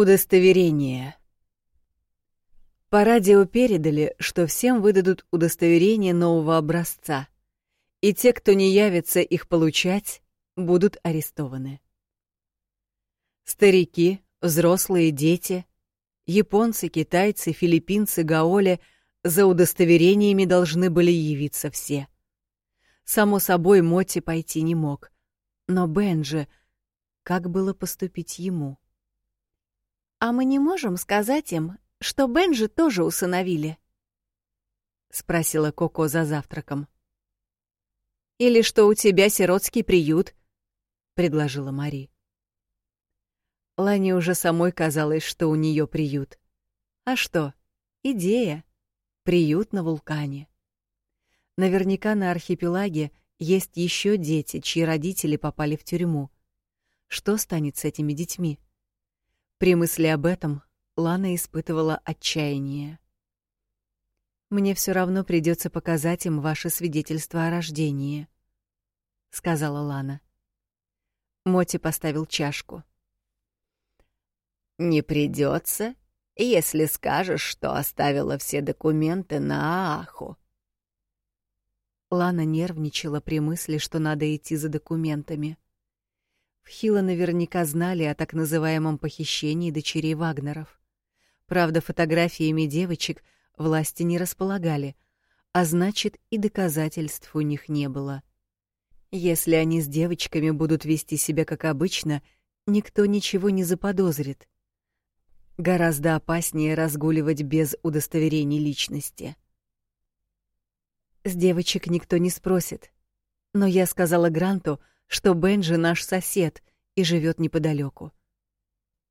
Удостоверение. По радио передали, что всем выдадут удостоверение нового образца, и те, кто не явится их получать, будут арестованы. Старики, взрослые дети, японцы, китайцы, филиппинцы, гаоли за удостоверениями должны были явиться все. Само собой, Моти пойти не мог. Но Бенджи, как было поступить ему? «А мы не можем сказать им, что Бенджи тоже усыновили?» — спросила Коко за завтраком. «Или что у тебя сиротский приют?» — предложила Мари. Лане уже самой казалось, что у нее приют. А что? Идея. Приют на вулкане. Наверняка на архипелаге есть еще дети, чьи родители попали в тюрьму. Что станет с этими детьми? При мысли об этом Лана испытывала отчаяние. Мне все равно придется показать им ваше свидетельство о рождении, сказала Лана. Моти поставил чашку. Не придется, если скажешь, что оставила все документы на Ааху. Лана нервничала при мысли, что надо идти за документами. Хило наверняка знали о так называемом похищении дочерей Вагнеров. Правда, фотографиями девочек власти не располагали, а значит, и доказательств у них не было. Если они с девочками будут вести себя как обычно, никто ничего не заподозрит. Гораздо опаснее разгуливать без удостоверений личности. С девочек никто не спросит. Но я сказала Гранту, что Бенджи наш сосед и живет неподалеку.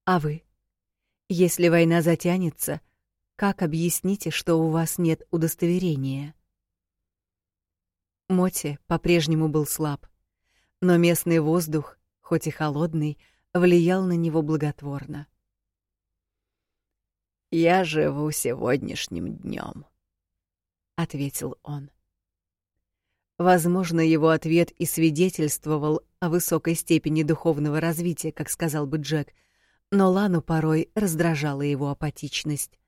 А вы? Если война затянется, как объясните, что у вас нет удостоверения? Моти по-прежнему был слаб, но местный воздух, хоть и холодный, влиял на него благотворно. Я живу сегодняшним днем, ответил он. Возможно, его ответ и свидетельствовал о высокой степени духовного развития, как сказал бы Джек, но Лану порой раздражала его апатичность.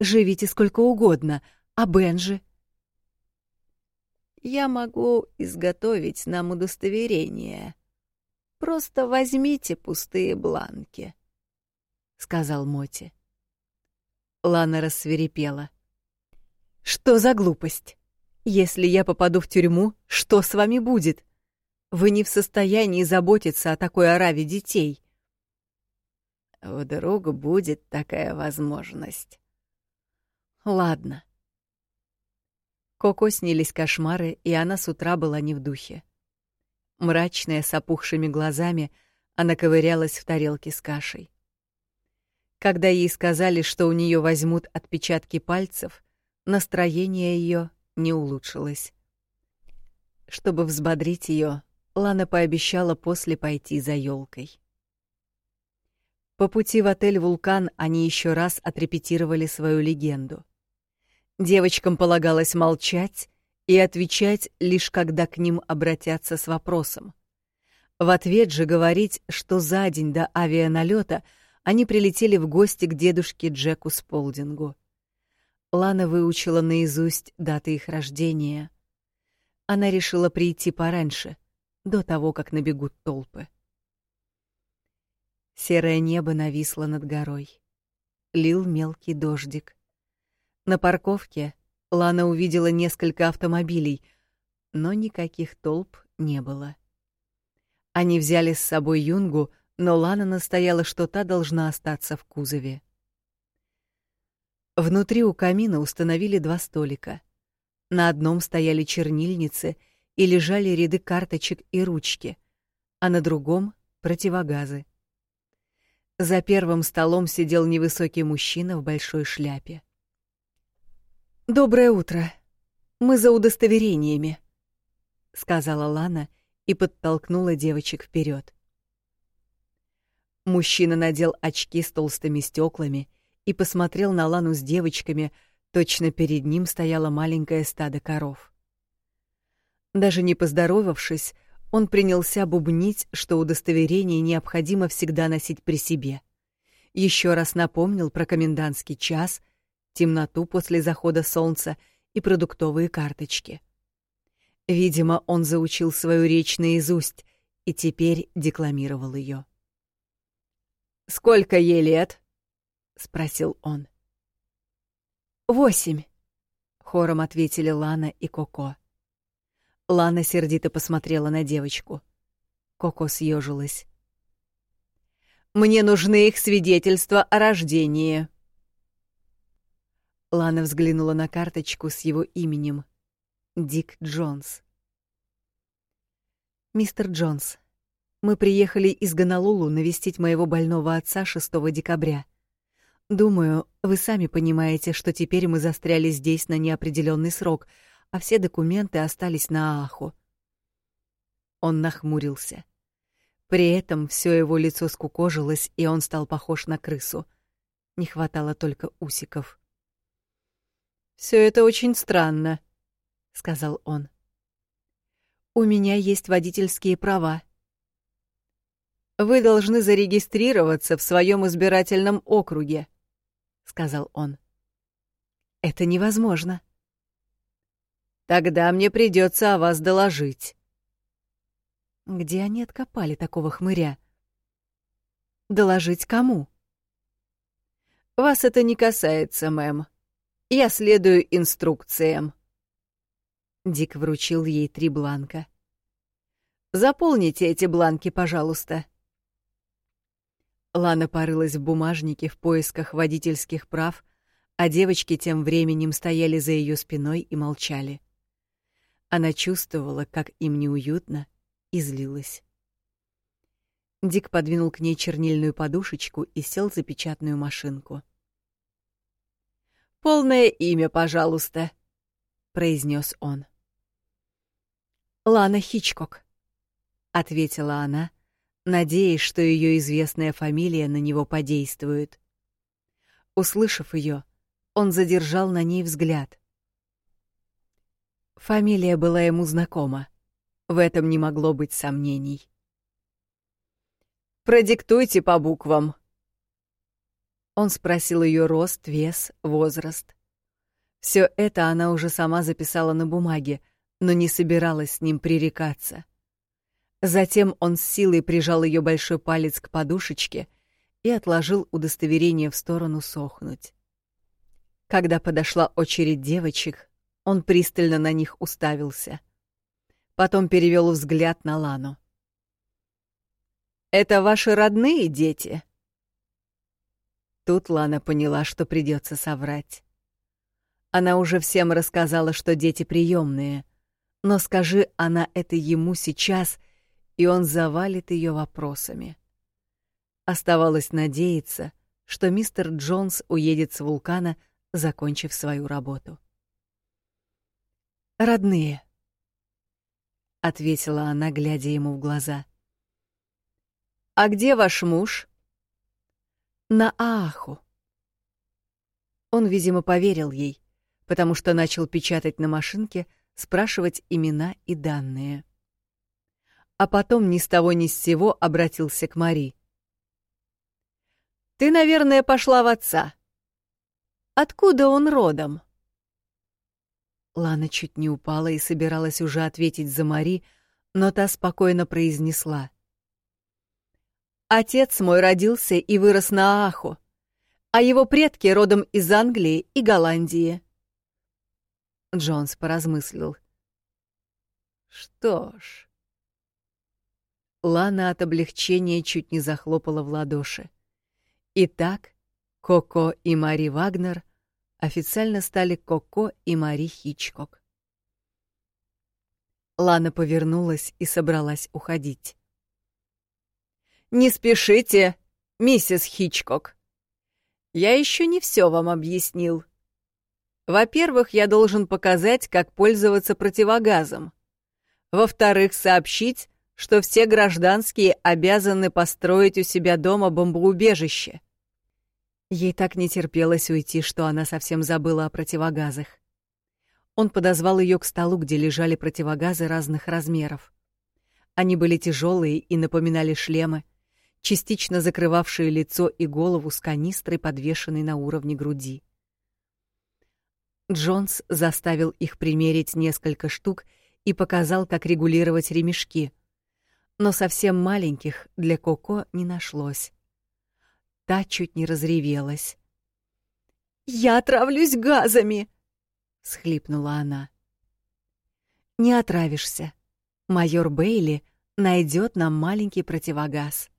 Живите сколько угодно, а Бенжи? Я могу изготовить нам удостоверение. Просто возьмите пустые бланки сказал Моти. Лана рассверепела. Что за глупость? Если я попаду в тюрьму, что с вами будет? Вы не в состоянии заботиться о такой ораве детей. Вдруг будет такая возможность. Ладно. Коко снились кошмары, и она с утра была не в духе. Мрачная, с опухшими глазами, она ковырялась в тарелке с кашей. Когда ей сказали, что у нее возьмут отпечатки пальцев, настроение ее не улучшилось. Чтобы взбодрить ее, Лана пообещала после пойти за елкой. По пути в отель Вулкан они еще раз отрепетировали свою легенду. Девочкам полагалось молчать и отвечать лишь когда к ним обратятся с вопросом. В ответ же говорить, что за день до авианалета — они прилетели в гости к дедушке Джеку Сполдингу. Лана выучила наизусть даты их рождения. Она решила прийти пораньше, до того, как набегут толпы. Серое небо нависло над горой. Лил мелкий дождик. На парковке Лана увидела несколько автомобилей, но никаких толп не было. Они взяли с собой Юнгу — но Лана настояла, что та должна остаться в кузове. Внутри у камина установили два столика. На одном стояли чернильницы и лежали ряды карточек и ручки, а на другом — противогазы. За первым столом сидел невысокий мужчина в большой шляпе. «Доброе утро. Мы за удостоверениями», — сказала Лана и подтолкнула девочек вперед. Мужчина надел очки с толстыми стеклами посмотрел на Лану с девочками, точно перед ним стояло маленькое стадо коров. Даже не поздоровавшись, он принялся бубнить, что удостоверение необходимо всегда носить при себе, еще раз напомнил про комендантский час, темноту после захода солнца и продуктовые карточки. Видимо, он заучил свою речь наизусть и теперь декламировал ее. «Сколько ей лет?» — спросил он. «Восемь», — хором ответили Лана и Коко. Лана сердито посмотрела на девочку. Коко съежилась. «Мне нужны их свидетельства о рождении». Лана взглянула на карточку с его именем. Дик Джонс. «Мистер Джонс, мы приехали из Гонолулу навестить моего больного отца 6 декабря. Думаю, вы сами понимаете, что теперь мы застряли здесь на неопределенный срок, а все документы остались на Ааху. Он нахмурился. При этом все его лицо скукожилось, и он стал похож на крысу. Не хватало только усиков. Все это очень странно, сказал он. У меня есть водительские права, вы должны зарегистрироваться в своем избирательном округе, сказал он. Это невозможно. Тогда мне придется о вас доложить. Где они откопали такого хмыря? Доложить кому? Вас это не касается, мэм. Я следую инструкциям. Дик вручил ей три бланка. Заполните эти бланки, пожалуйста. Лана порылась в бумажнике в поисках водительских прав, а девочки тем временем стояли за ее спиной и молчали. Она чувствовала, как им неуютно, и злилась. Дик подвинул к ней чернильную подушечку и сел за печатную машинку. «Полное имя, пожалуйста», — произнес он. «Лана Хичкок», — ответила она, надеясь, что ее известная фамилия на него подействует. Услышав ее, он задержал на ней взгляд. Фамилия была ему знакома. В этом не могло быть сомнений. «Продиктуйте по буквам». Он спросил ее рост, вес, возраст. Все это она уже сама записала на бумаге, но не собиралась с ним пререкаться. Затем он с силой прижал ее большой палец к подушечке и отложил удостоверение в сторону сохнуть. Когда подошла очередь девочек, он пристально на них уставился. Потом перевел взгляд на Лану. «Это ваши родные дети?» Тут Лана поняла, что придется соврать. Она уже всем рассказала, что дети приемные, но скажи она это ему сейчас — и он завалит ее вопросами. Оставалось надеяться, что мистер Джонс уедет с вулкана, закончив свою работу. «Родные», — ответила она, глядя ему в глаза. «А где ваш муж?» «На Ааху». Он, видимо, поверил ей, потому что начал печатать на машинке, спрашивать имена и данные а потом ни с того ни с сего обратился к Мари. «Ты, наверное, пошла в отца. Откуда он родом?» Лана чуть не упала и собиралась уже ответить за Мари, но та спокойно произнесла. «Отец мой родился и вырос на Ааху, а его предки родом из Англии и Голландии». Джонс поразмыслил. «Что ж...» Лана от облегчения чуть не захлопала в ладоши. Итак, Коко и Мари Вагнер официально стали Коко и Мари Хичкок. Лана повернулась и собралась уходить. «Не спешите, миссис Хичкок. Я еще не все вам объяснил. Во-первых, я должен показать, как пользоваться противогазом. Во-вторых, сообщить, что все гражданские обязаны построить у себя дома бомбоубежище. Ей так не терпелось уйти, что она совсем забыла о противогазах. Он подозвал ее к столу, где лежали противогазы разных размеров. Они были тяжелые и напоминали шлемы. частично закрывавшие лицо и голову с канистрой, подвешенной на уровне груди. Джонс заставил их примерить несколько штук и показал, как регулировать ремешки. Но совсем маленьких для Коко не нашлось. Та чуть не разревелась. «Я отравлюсь газами!» — схлипнула она. «Не отравишься. Майор Бейли найдет нам маленький противогаз».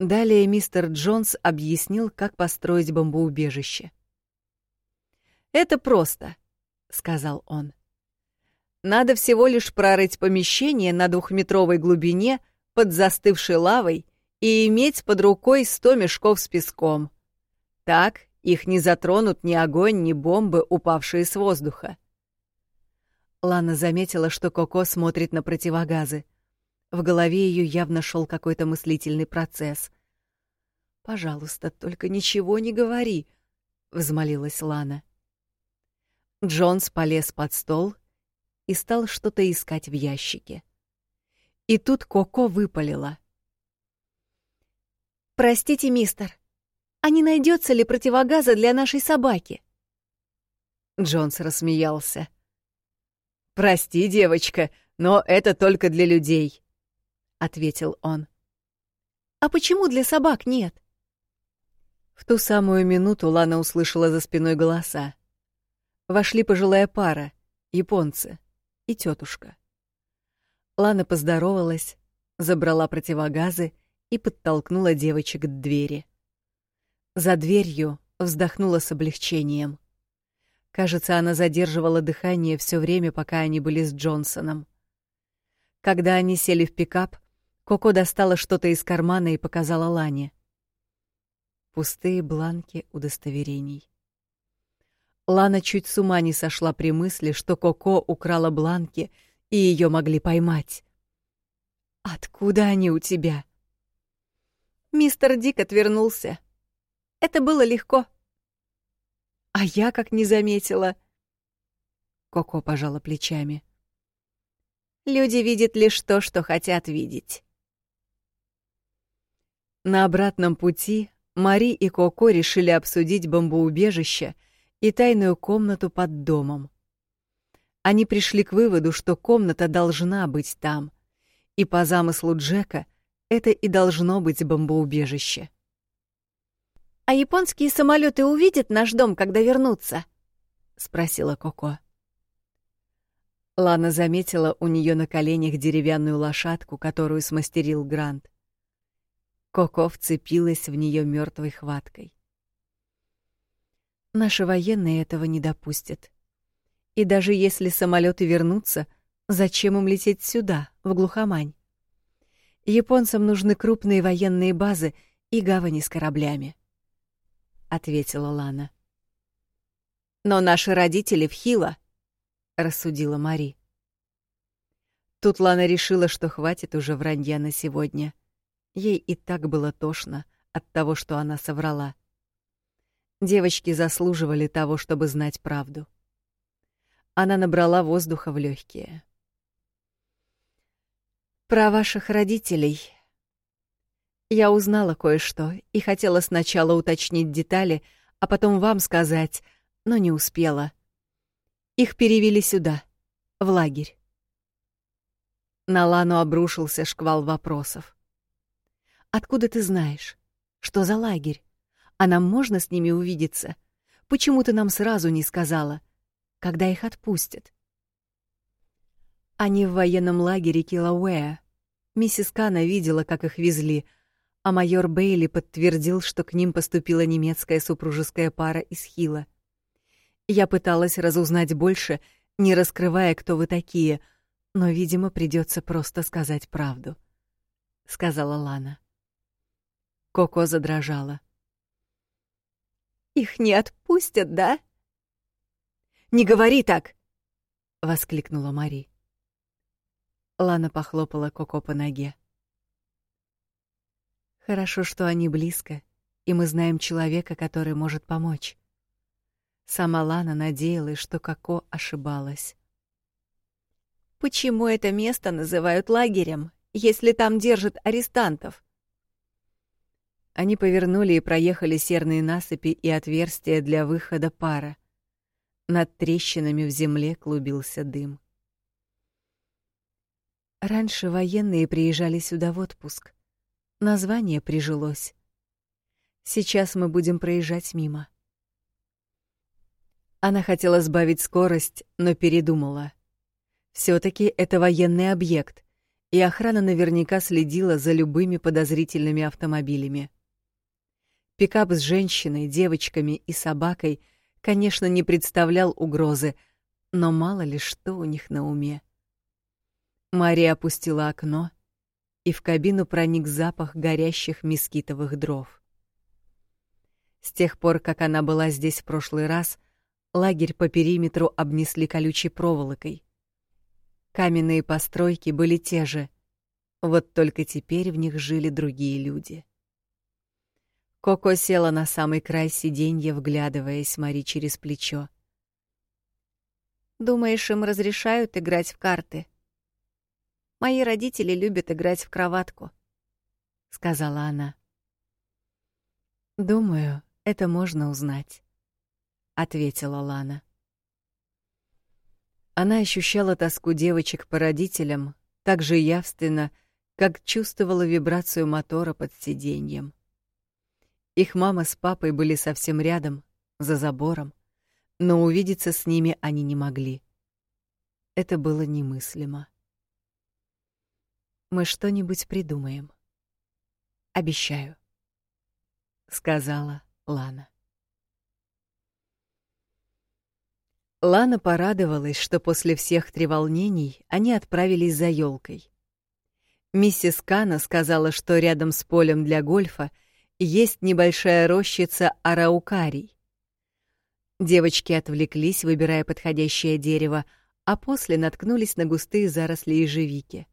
Далее мистер Джонс объяснил, как построить бомбоубежище. «Это просто», — сказал он. «Надо всего лишь прорыть помещение на двухметровой глубине под застывшей лавой и иметь под рукой сто мешков с песком. Так их не затронут ни огонь, ни бомбы, упавшие с воздуха». Лана заметила, что Коко смотрит на противогазы. В голове ее явно шел какой-то мыслительный процесс. «Пожалуйста, только ничего не говори», — взмолилась Лана. Джонс полез под стол и стал что-то искать в ящике. И тут Коко выпалила. «Простите, мистер, а не найдется ли противогаза для нашей собаки?» Джонс рассмеялся. «Прости, девочка, но это только для людей ответил он. А почему для собак нет? В ту самую минуту Лана услышала за спиной голоса. Вошли пожилая пара, японцы и тетушка. Лана поздоровалась, забрала противогазы и подтолкнула девочек к двери. За дверью вздохнула с облегчением. Кажется, она задерживала дыхание все время, пока они были с Джонсоном. Когда они сели в пикап, Коко достала что-то из кармана и показала Лане. Пустые бланки удостоверений. Лана чуть с ума не сошла при мысли, что Коко украла бланки, и ее могли поймать. «Откуда они у тебя?» Мистер Дик отвернулся. Это было легко. А я как не заметила. Коко пожала плечами. Люди видят лишь то, что хотят видеть. На обратном пути Мари и Коко решили обсудить бомбоубежище и тайную комнату под домом. Они пришли к выводу, что комната должна быть там, и по замыслу Джека это и должно быть бомбоубежище. «А японские самолеты увидят наш дом, когда вернутся?» — спросила Коко. Лана заметила у нее на коленях деревянную лошадку, которую смастерил Грант. Коко вцепилась в нее мертвой хваткой. Наши военные этого не допустят. И даже если самолеты вернутся, зачем им лететь сюда, в глухомань? Японцам нужны крупные военные базы и гавани с кораблями, ответила Лана. Но наши родители в Хило, рассудила Мари. Тут Лана решила, что хватит уже вранья на сегодня. Ей и так было тошно от того, что она соврала. Девочки заслуживали того, чтобы знать правду. Она набрала воздуха в легкие. Про ваших родителей. Я узнала кое-что и хотела сначала уточнить детали, а потом вам сказать, но не успела. Их перевели сюда, в лагерь. На Лану обрушился шквал вопросов. Откуда ты знаешь? Что за лагерь? А нам можно с ними увидеться? Почему ты нам сразу не сказала? Когда их отпустят? Они в военном лагере Килауэа. Миссис Кана видела, как их везли, а майор Бейли подтвердил, что к ним поступила немецкая супружеская пара из Хила. Я пыталась разузнать больше, не раскрывая, кто вы такие, но, видимо, придется просто сказать правду, сказала Лана. Коко задрожала. Их не отпустят, да? Не говори так, воскликнула Мари. Лана похлопала Коко по ноге. Хорошо, что они близко, и мы знаем человека, который может помочь. Сама Лана надеялась, что Коко ошибалась. Почему это место называют лагерем, если там держат арестантов? Они повернули и проехали серные насыпи и отверстия для выхода пара. Над трещинами в земле клубился дым. Раньше военные приезжали сюда в отпуск. Название прижилось. Сейчас мы будем проезжать мимо. Она хотела сбавить скорость, но передумала. все таки это военный объект, и охрана наверняка следила за любыми подозрительными автомобилями. Пикап с женщиной, девочками и собакой, конечно, не представлял угрозы, но мало ли что у них на уме. Мария опустила окно, и в кабину проник запах горящих мескитовых дров. С тех пор, как она была здесь в прошлый раз, лагерь по периметру обнесли колючей проволокой. Каменные постройки были те же, вот только теперь в них жили другие люди. Коко села на самый край сиденья, вглядываясь Мари через плечо. «Думаешь, им разрешают играть в карты?» «Мои родители любят играть в кроватку», — сказала она. «Думаю, это можно узнать», — ответила Лана. Она ощущала тоску девочек по родителям так же явственно, как чувствовала вибрацию мотора под сиденьем. Их мама с папой были совсем рядом, за забором, но увидеться с ними они не могли. Это было немыслимо. Мы что-нибудь придумаем. Обещаю, сказала Лана. Лана порадовалась, что после всех треволнений они отправились за елкой. Миссис Кана сказала, что рядом с полем для гольфа — есть небольшая рощица араукарий. Девочки отвлеклись, выбирая подходящее дерево, а после наткнулись на густые заросли ежевики.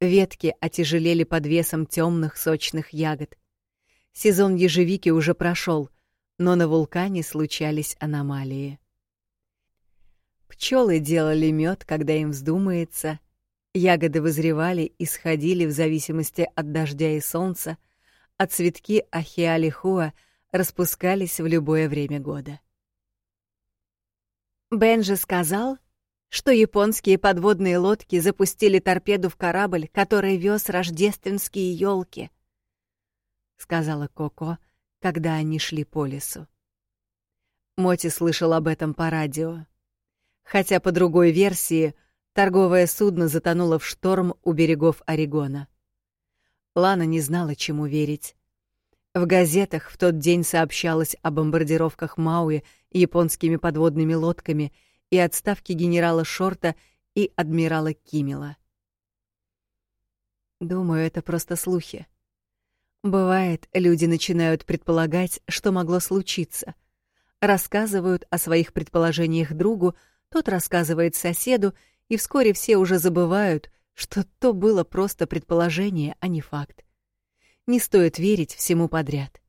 Ветки отяжелели под весом темных сочных ягод. Сезон ежевики уже прошел, но на вулкане случались аномалии. Пчелы делали мед, когда им вздумается, ягоды вызревали и сходили в зависимости от дождя и солнца, а цветки ахиалихуа распускались в любое время года. Бенджи сказал, что японские подводные лодки запустили торпеду в корабль, который вез рождественские елки, сказала Коко, когда они шли по лесу. Моти слышал об этом по радио. Хотя по другой версии, торговое судно затонуло в шторм у берегов Орегона. Лана не знала, чему верить. В газетах в тот день сообщалось о бомбардировках Мауи японскими подводными лодками и отставке генерала Шорта и адмирала Кимела. Думаю, это просто слухи. Бывает, люди начинают предполагать, что могло случиться. Рассказывают о своих предположениях другу, тот рассказывает соседу, и вскоре все уже забывают, что то было просто предположение, а не факт. Не стоит верить всему подряд.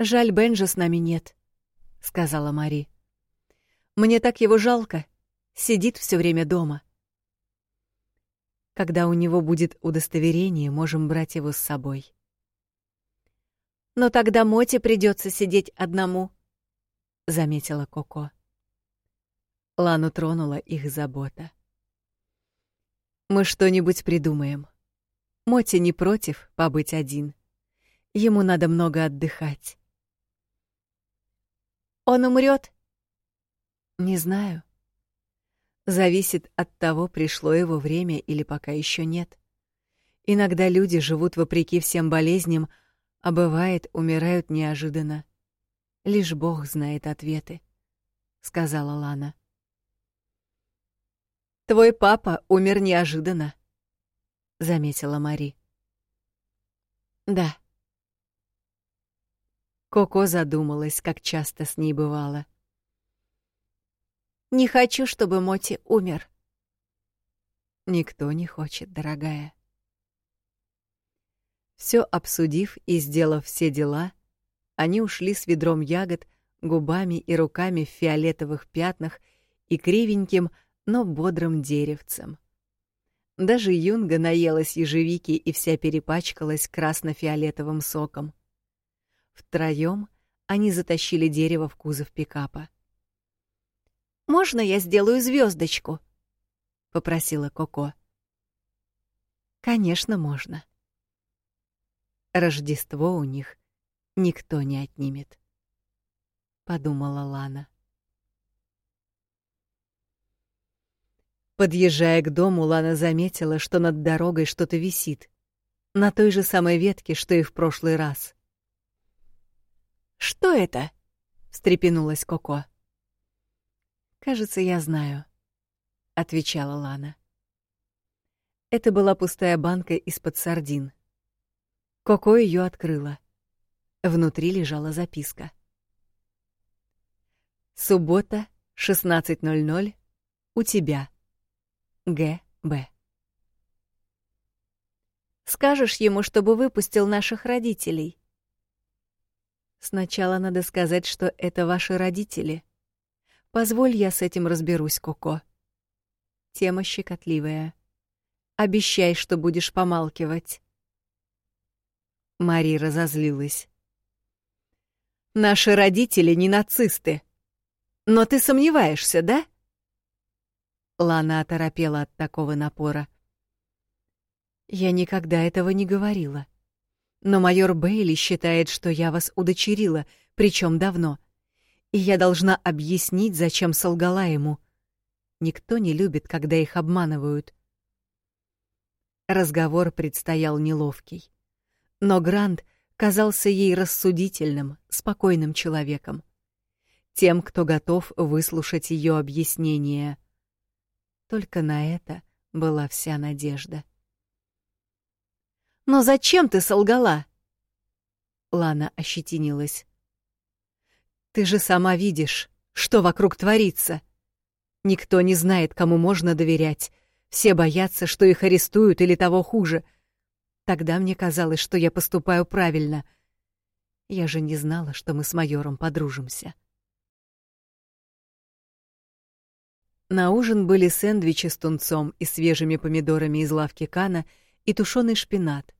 «Жаль, Бенжа с нами нет», — сказала Мари. «Мне так его жалко. Сидит все время дома. Когда у него будет удостоверение, можем брать его с собой». «Но тогда Моте придется сидеть одному», — заметила Коко. Лану тронула их забота. Мы что-нибудь придумаем. Моти не против побыть один. Ему надо много отдыхать. Он умрет? Не знаю. Зависит от того, пришло его время или пока еще нет. Иногда люди живут вопреки всем болезням, а бывает, умирают неожиданно. Лишь Бог знает ответы, сказала Лана. Твой папа умер неожиданно, заметила Мари. Да. Коко задумалась, как часто с ней бывало. Не хочу, чтобы Моти умер. Никто не хочет, дорогая. Все обсудив и сделав все дела, они ушли с ведром ягод, губами и руками в фиолетовых пятнах и кривеньким, но бодрым деревцем. Даже Юнга наелась ежевики и вся перепачкалась красно-фиолетовым соком. Втроем они затащили дерево в кузов пикапа. «Можно я сделаю звездочку? попросила Коко. «Конечно, можно». Рождество у них никто не отнимет, подумала Лана. Подъезжая к дому, Лана заметила, что над дорогой что-то висит, на той же самой ветке, что и в прошлый раз. «Что это?» — встрепенулась Коко. «Кажется, я знаю», — отвечала Лана. Это была пустая банка из-под сардин. Коко ее открыла. Внутри лежала записка. Суббота, 16:00. У тебя. Г.Б. Скажешь ему, чтобы выпустил наших родителей. Сначала надо сказать, что это ваши родители. Позволь, я с этим разберусь, Коко. Тема щекотливая. Обещай, что будешь помалкивать. Мари разозлилась. Наши родители не нацисты. Но ты сомневаешься, да? Лана оторопела от такого напора. Я никогда этого не говорила. Но майор Бейли считает, что я вас удочерила, причем давно. И я должна объяснить, зачем солгала ему. Никто не любит, когда их обманывают. Разговор предстоял неловкий. Но Грант казался ей рассудительным, спокойным человеком. Тем, кто готов выслушать ее объяснение — только на это была вся надежда. «Но зачем ты солгала?» Лана ощетинилась. «Ты же сама видишь, что вокруг творится. Никто не знает, кому можно доверять. Все боятся, что их арестуют или того хуже. Тогда мне казалось, что я поступаю правильно. Я же не знала, что мы с майором подружимся». На ужин были сэндвичи с тунцом и свежими помидорами из лавки Кана и тушеный шпинат.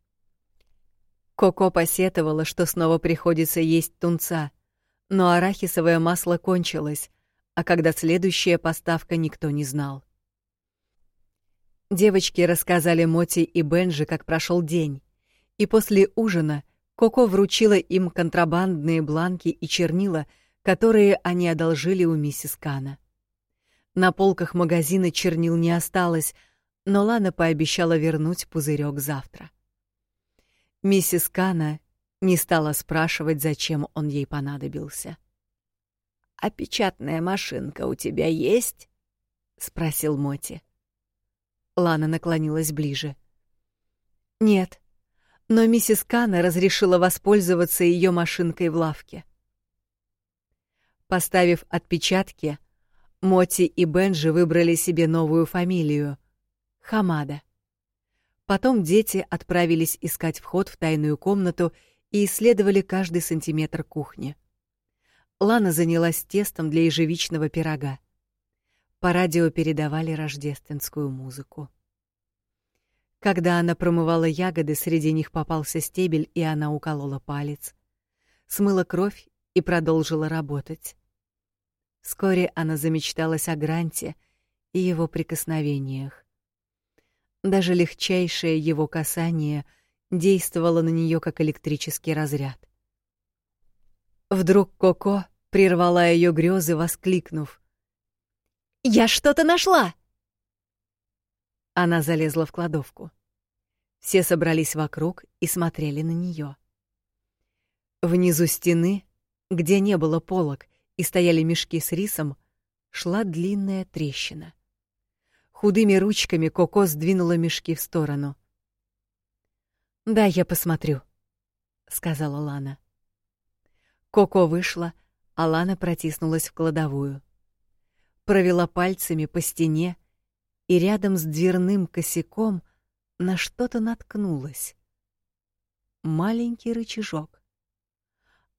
Коко посетовала, что снова приходится есть тунца, но арахисовое масло кончилось, а когда следующая поставка никто не знал. Девочки рассказали Моти и Бенжи, как прошел день, и после ужина Коко вручила им контрабандные бланки и чернила, которые они одолжили у миссис Кана. На полках магазина чернил не осталось, но Лана пообещала вернуть пузырек завтра. Миссис Кана не стала спрашивать, зачем он ей понадобился. «А печатная машинка у тебя есть?» — спросил Моти. Лана наклонилась ближе. «Нет, но миссис Кана разрешила воспользоваться ее машинкой в лавке». Поставив отпечатки, Моти и Бенжи выбрали себе новую фамилию — Хамада. Потом дети отправились искать вход в тайную комнату и исследовали каждый сантиметр кухни. Лана занялась тестом для ежевичного пирога. По радио передавали рождественскую музыку. Когда она промывала ягоды, среди них попался стебель, и она уколола палец. Смыла кровь и продолжила работать. Вскоре она замечталась о Гранте и его прикосновениях. Даже легчайшее его касание действовало на нее как электрический разряд. Вдруг Коко прервала ее грезы, воскликнув: "Я что-то нашла!" Она залезла в кладовку. Все собрались вокруг и смотрели на нее. Внизу стены, где не было полок, и стояли мешки с рисом, шла длинная трещина. Худыми ручками Коко сдвинула мешки в сторону. «Да, я посмотрю», — сказала Лана. Коко вышла, а Лана протиснулась в кладовую. Провела пальцами по стене и рядом с дверным косяком на что-то наткнулась. Маленький рычажок.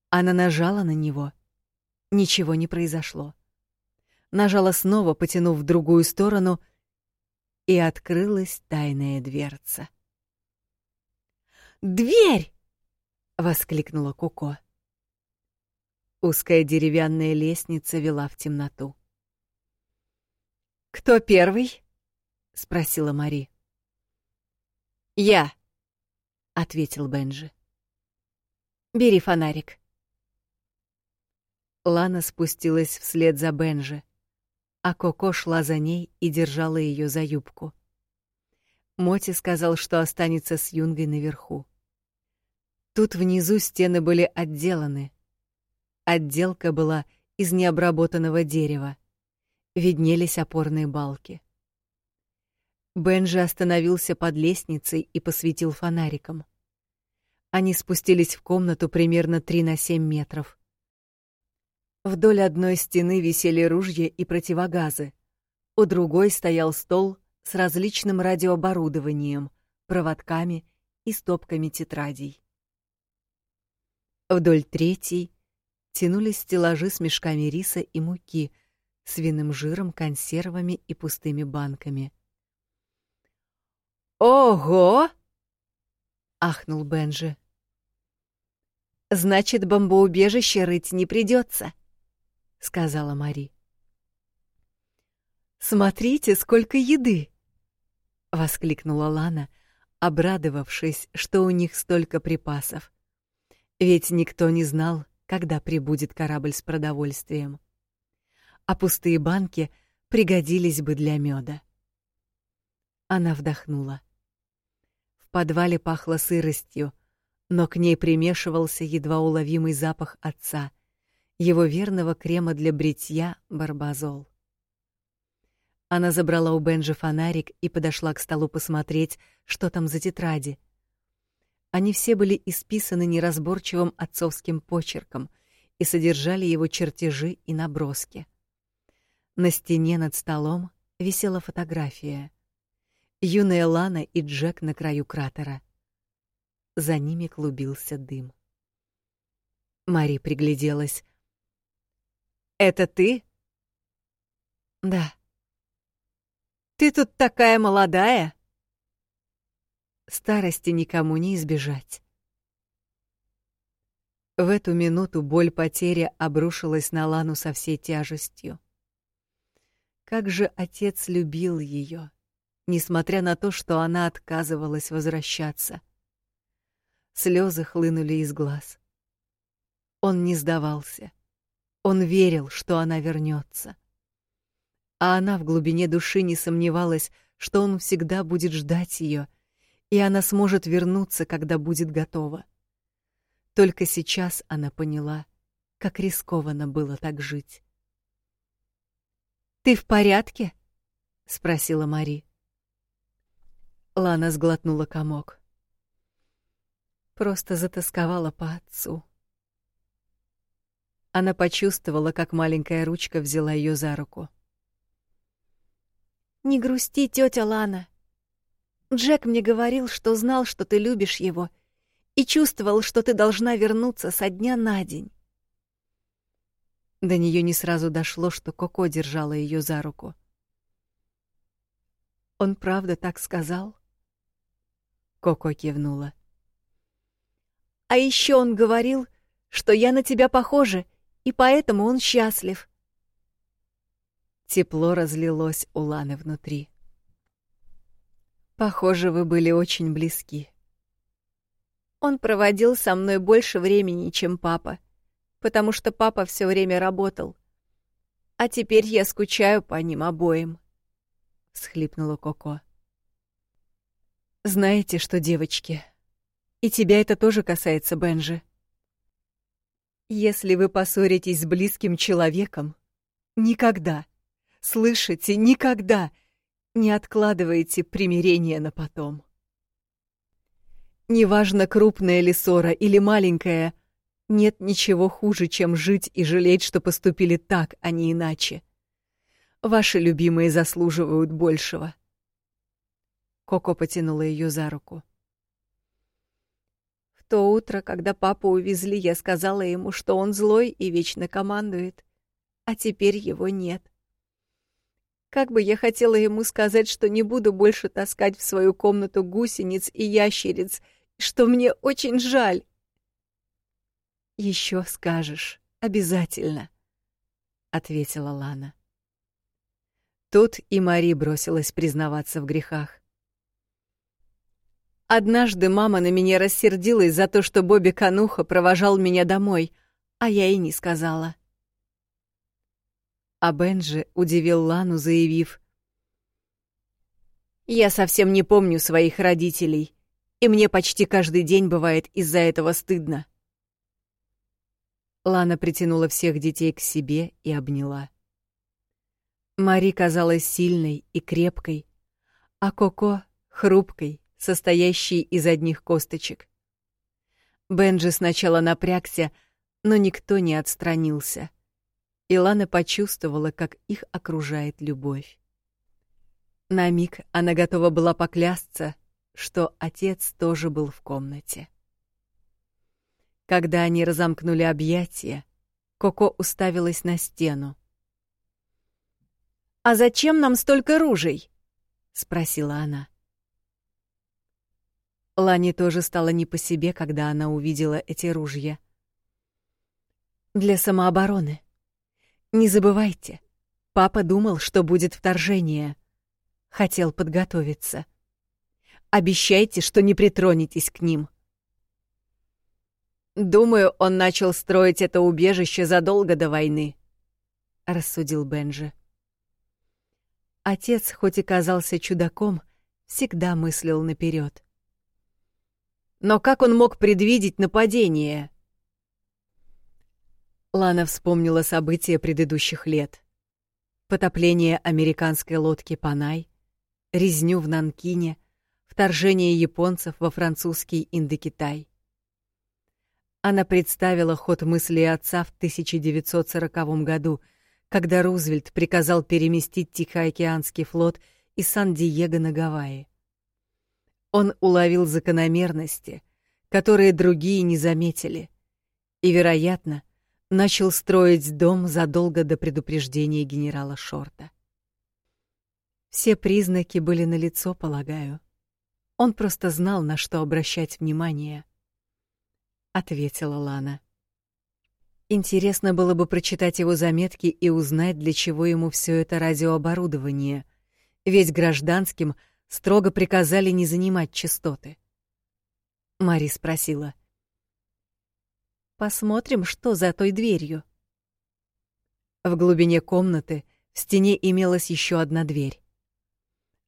Она нажала на него — Ничего не произошло. Нажала снова, потянув в другую сторону, и открылась тайная дверца. «Дверь!» — воскликнула Коко. Узкая деревянная лестница вела в темноту. «Кто первый?» — спросила Мари. «Я», — ответил Бенджи. «Бери фонарик». Лана спустилась вслед за Бенджи, а Коко шла за ней и держала ее за юбку. Моти сказал, что останется с Юнгой наверху. Тут внизу стены были отделаны. Отделка была из необработанного дерева. Виднелись опорные балки. Бенджи остановился под лестницей и посветил фонариком. Они спустились в комнату примерно 3 на 7 метров. Вдоль одной стены висели ружья и противогазы. У другой стоял стол с различным радиооборудованием, проводками и стопками тетрадей. Вдоль третьей тянулись стеллажи с мешками риса и муки, свиным жиром, консервами и пустыми банками. «Ого!» — ахнул Бенджи. «Значит, бомбоубежище рыть не придется», — сказала Мари. «Смотрите, сколько еды!» — воскликнула Лана, обрадовавшись, что у них столько припасов. Ведь никто не знал, когда прибудет корабль с продовольствием. А пустые банки пригодились бы для меда. Она вдохнула. В подвале пахло сыростью, но к ней примешивался едва уловимый запах отца, его верного крема для бритья барбазол. Она забрала у Бенжи фонарик и подошла к столу посмотреть, что там за тетради — они все были исписаны неразборчивым отцовским почерком и содержали его чертежи и наброски. На стене над столом висела фотография. Юная Лана и Джек на краю кратера. За ними клубился дым. Мари пригляделась. «Это ты?» «Да». «Ты тут такая молодая!» старости никому не избежать. В эту минуту боль потери обрушилась на Лану со всей тяжестью. Как же отец любил ее, несмотря на то, что она отказывалась возвращаться. Слезы хлынули из глаз. Он не сдавался. Он верил, что она вернется. А она в глубине души не сомневалась, что он всегда будет ждать ее и она сможет вернуться, когда будет готова. Только сейчас она поняла, как рискованно было так жить. «Ты в порядке?» — спросила Мари. Лана сглотнула комок. Просто затасковала по отцу. Она почувствовала, как маленькая ручка взяла ее за руку. «Не грусти, тетя Лана. Джек мне говорил, что знал, что ты любишь его, и чувствовал, что ты должна вернуться со дня на день. До нее не сразу дошло, что Коко держала ее за руку. Он правда так сказал? Коко кивнула. А еще он говорил, что я на тебя похожа, и поэтому он счастлив. Тепло разлилось у Ланы внутри. Похоже, вы были очень близки. Он проводил со мной больше времени, чем папа, потому что папа все время работал. А теперь я скучаю по ним обоим, всхлипнула Коко. Знаете что, девочки, и тебя это тоже касается, Бенжи. Если вы поссоритесь с близким человеком, никогда, слышите, никогда не откладывайте примирение на потом. Неважно, крупная ли ссора или маленькая, нет ничего хуже, чем жить и жалеть, что поступили так, а не иначе. Ваши любимые заслуживают большего. Коко потянула ее за руку. То утро, когда папу увезли, я сказала ему, что он злой и вечно командует, а теперь его нет. Как бы я хотела ему сказать, что не буду больше таскать в свою комнату гусениц и ящериц, что мне очень жаль. Еще скажешь, обязательно, ответила Лана. Тут и Мари бросилась признаваться в грехах. Однажды мама на меня рассердилась за то, что Бобби Кануха провожал меня домой, а я и не сказала. А Бенджи удивил Лану, заявив: "Я совсем не помню своих родителей, и мне почти каждый день бывает из-за этого стыдно". Лана притянула всех детей к себе и обняла. Мари казалась сильной и крепкой, а Коко — хрупкой, состоящей из одних косточек. Бенджи сначала напрягся, но никто не отстранился. И Лана почувствовала, как их окружает любовь. На миг она готова была поклясться, что отец тоже был в комнате. Когда они разомкнули объятия, Коко уставилась на стену. «А зачем нам столько ружей?» — спросила она. Лане тоже стало не по себе, когда она увидела эти ружья. «Для самообороны. Не забывайте, папа думал, что будет вторжение. Хотел подготовиться. Обещайте, что не притронетесь к ним». Думаю, он начал строить это убежище задолго до войны, рассудил Бенджи. Отец, хоть и казался чудаком, всегда мыслил наперед. Но как он мог предвидеть нападение? Лана вспомнила события предыдущих лет. Потопление американской лодки Панай, резню в Нанкине, вторжение японцев во французский Индокитай. Она представила ход мысли отца в 1940 году, когда Рузвельт приказал переместить Тихоокеанский флот из Сан-Диего на Гавайи. Он уловил закономерности, которые другие не заметили, и, вероятно, начал строить дом задолго до предупреждения генерала Шорта. Все признаки были налицо, полагаю. Он просто знал, на что обращать внимание —— ответила Лана. Интересно было бы прочитать его заметки и узнать, для чего ему все это радиооборудование, ведь гражданским строго приказали не занимать частоты. Мари спросила. «Посмотрим, что за той дверью». В глубине комнаты в стене имелась еще одна дверь.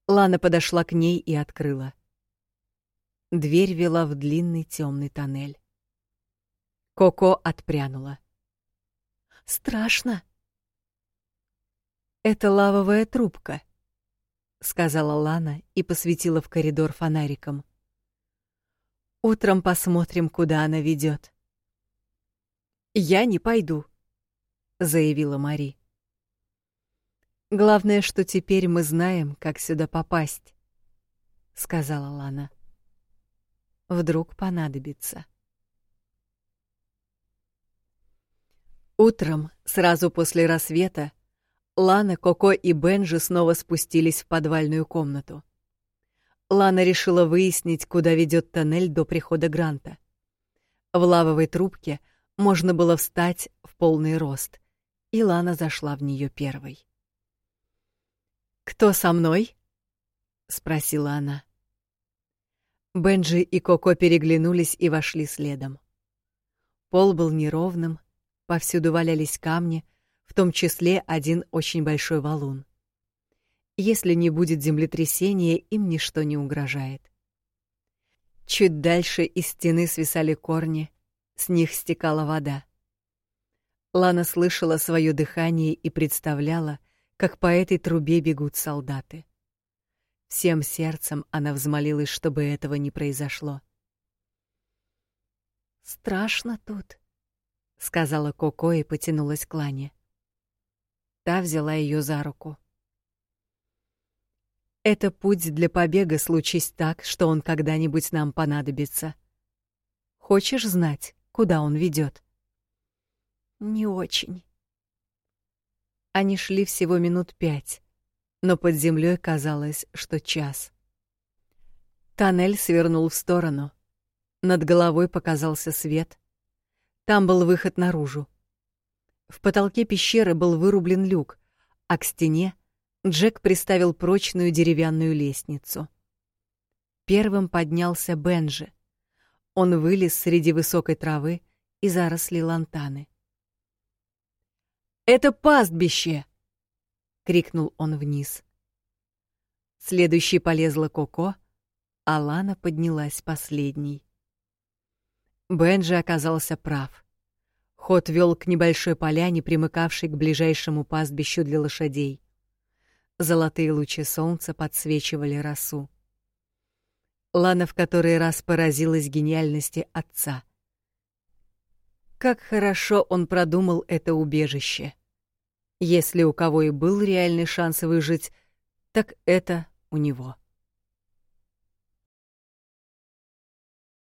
Лана подошла к ней и открыла. Дверь вела в длинный темный тоннель. Коко отпрянула. Страшно. Это лавовая трубка, сказала Лана и посветила в коридор фонариком. Утром посмотрим, куда она ведет. Я не пойду, заявила Мари. Главное, что теперь мы знаем, как сюда попасть, сказала Лана. Вдруг понадобится. Утром, сразу после рассвета, Лана, Коко и Бенжи снова спустились в подвальную комнату. Лана решила выяснить, куда ведет тоннель до прихода Гранта. В лавовой трубке можно было встать в полный рост, и Лана зашла в нее первой. «Кто со мной?» — спросила она. Бенджи и Коко переглянулись и вошли следом. Пол был неровным, Повсюду валялись камни, в том числе один очень большой валун. Если не будет землетрясения, им ничто не угрожает. Чуть дальше из стены свисали корни, с них стекала вода. Лана слышала свое дыхание и представляла, как по этой трубе бегут солдаты. Всем сердцем она взмолилась, чтобы этого не произошло. «Страшно тут», сказала Коко и потянулась к Лане. Та взяла ее за руку. Это путь для побега, случись так, что он когда-нибудь нам понадобится. Хочешь знать, куда он ведет? Не очень. Они шли всего минут пять, но под землей казалось, что час. Тоннель свернул в сторону. Над головой показался свет. Там был выход наружу. В потолке пещеры был вырублен люк, а к стене Джек приставил прочную деревянную лестницу. Первым поднялся Бенджи. Он вылез среди высокой травы и заросли лантаны. «Это пастбище!» — крикнул он вниз. Следующей полезла Коко, а Лана поднялась последней. Бенджи оказался прав. Ход вел к небольшой поляне, примыкавшей к ближайшему пастбищу для лошадей. Золотые лучи солнца подсвечивали росу. Лана в который раз поразилась гениальности отца. Как хорошо он продумал это убежище. Если у кого и был реальный шанс выжить, так это у него.